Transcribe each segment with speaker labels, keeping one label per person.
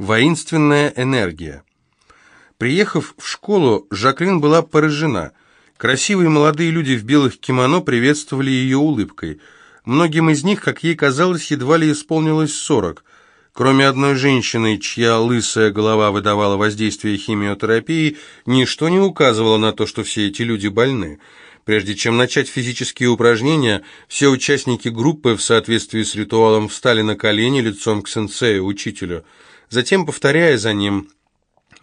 Speaker 1: Воинственная энергия. Приехав в школу, Жаклин была поражена. Красивые молодые люди в белых кимоно приветствовали ее улыбкой. Многим из них, как ей казалось, едва ли исполнилось сорок. Кроме одной женщины, чья лысая голова выдавала воздействие химиотерапии, ничто не указывало на то, что все эти люди больны. Прежде чем начать физические упражнения, все участники группы в соответствии с ритуалом встали на колени лицом к сенсею, учителю. Затем, повторяя за ним,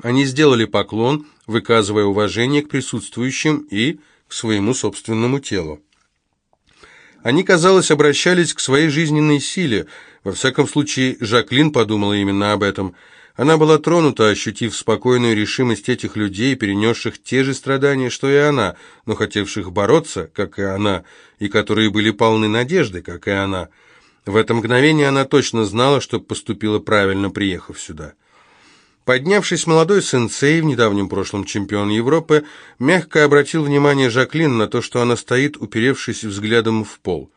Speaker 1: они сделали поклон, выказывая уважение к присутствующим и к своему собственному телу. Они, казалось, обращались к своей жизненной силе. Во всяком случае, Жаклин подумала именно об этом. Она была тронута, ощутив спокойную решимость этих людей, перенесших те же страдания, что и она, но хотевших бороться, как и она, и которые были полны надежды, как и она. В это мгновение она точно знала, что поступила правильно, приехав сюда. Поднявшись, молодой сенсей, в недавнем прошлом чемпион Европы, мягко обратил внимание Жаклин на то, что она стоит, уперевшись взглядом в пол.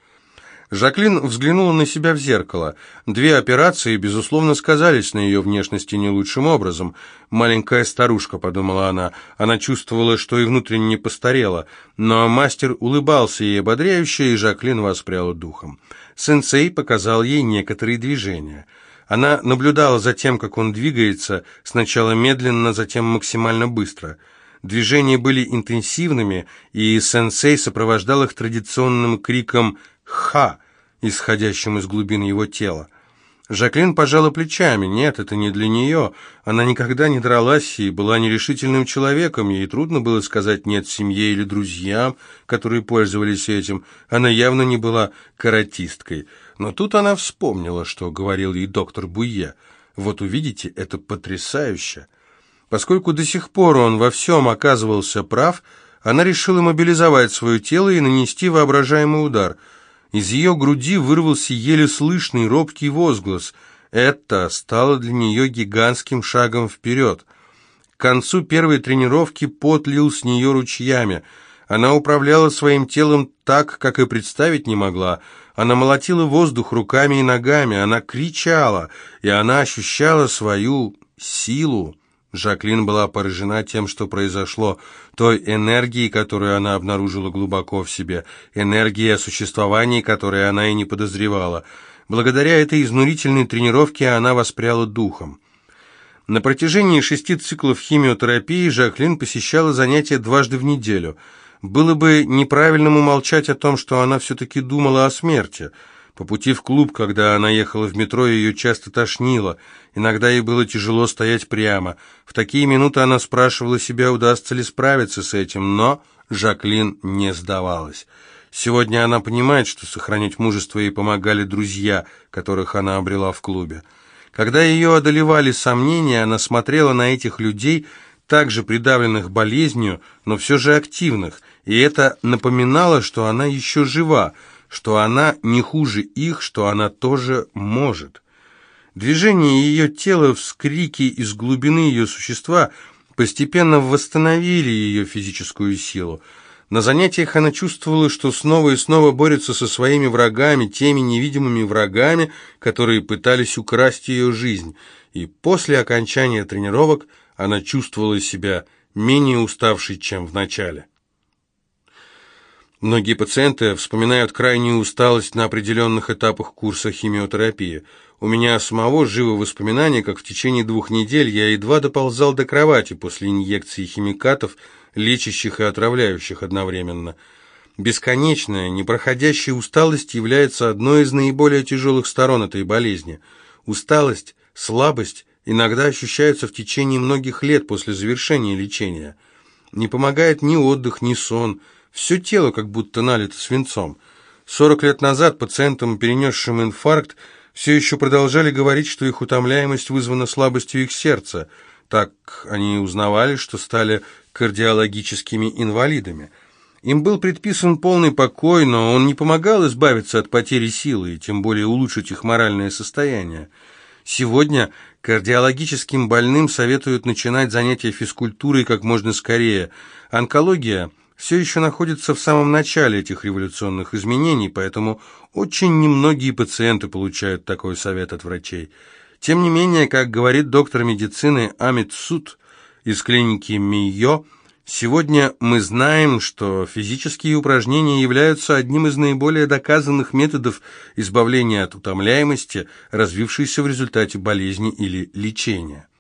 Speaker 1: Жаклин взглянула на себя в зеркало. Две операции, безусловно, сказались на ее внешности не лучшим образом. «Маленькая старушка», — подумала она. Она чувствовала, что и внутренне постарела. Но мастер улыбался ей ободряюще, и Жаклин воспряла духом. Сенсей показал ей некоторые движения — она наблюдала за тем, как он двигается, сначала медленно, затем максимально быстро. Движения были интенсивными, и сенсей сопровождал их традиционным криком «Ха!», исходящим из глубин его тела. Жаклин пожала плечами. Нет, это не для нее. Она никогда не дралась и была нерешительным человеком. Ей трудно было сказать «нет» семье или друзьям, которые пользовались этим. Она явно не была каратисткой. Но тут она вспомнила, что говорил ей доктор Буе. Вот увидите, это потрясающе. Поскольку до сих пор он во всем оказывался прав, она решила мобилизовать свое тело и нанести воображаемый удар. Из ее груди вырвался еле слышный робкий возглас. Это стало для нее гигантским шагом вперед. К концу первой тренировки пот лил с нее ручьями. Она управляла своим телом так, как и представить не могла. Она молотила воздух руками и ногами, она кричала, и она ощущала свою силу. Жаклин была поражена тем, что произошло, той энергией, которую она обнаружила глубоко в себе, энергией о существовании, которой она и не подозревала. Благодаря этой изнурительной тренировке она воспряла духом. На протяжении шести циклов химиотерапии Жаклин посещала занятия дважды в неделю – было бы неправильным умолчать о том, что она все-таки думала о смерти. По пути в клуб, когда она ехала в метро, ее часто тошнило. Иногда ей было тяжело стоять прямо. В такие минуты она спрашивала себя, удастся ли справиться с этим, но Жаклин не сдавалась. Сегодня она понимает, что сохранять мужество ей помогали друзья, которых она обрела в клубе. Когда ее одолевали сомнения, она смотрела на этих людей, также придавленных болезнью, но все же активных, и это напоминало, что она еще жива, что она не хуже их, что она тоже может. Движение ее тела, вскрики из глубины ее существа постепенно восстановили ее физическую силу. На занятиях она чувствовала, что снова и снова борется со своими врагами, теми невидимыми врагами, которые пытались украсть ее жизнь. И после окончания тренировок она чувствовала себя менее уставшей, чем в начале. Многие пациенты вспоминают крайнюю усталость на определенных этапах курса химиотерапии. У меня самого живо воспоминания, как в течение двух недель я едва доползал до кровати после инъекции химикатов, лечащих и отравляющих одновременно. Бесконечная, непроходящая усталость является одной из наиболее тяжелых сторон этой болезни. Усталость, слабость иногда ощущаются в течение многих лет после завершения лечения. Не помогает ни отдых, ни сон – все тело как будто налито свинцом. Сорок лет назад пациентам, перенесшим инфаркт, все еще продолжали говорить, что их утомляемость вызвана слабостью их сердца. Так они узнавали, что стали кардиологическими инвалидами. Им был предписан полный покой, но он не помогал избавиться от потери силы и тем более улучшить их моральное состояние. Сегодня кардиологическим больным советуют начинать занятия физкультурой как можно скорее. Онкология все еще находится в самом начале этих революционных изменений, поэтому очень немногие пациенты получают такой совет от врачей. Тем не менее, как говорит доктор медицины Амит Суд из клиники Мийо, сегодня мы знаем, что физические упражнения являются одним из наиболее доказанных методов избавления от утомляемости, развившейся в результате болезни или лечения.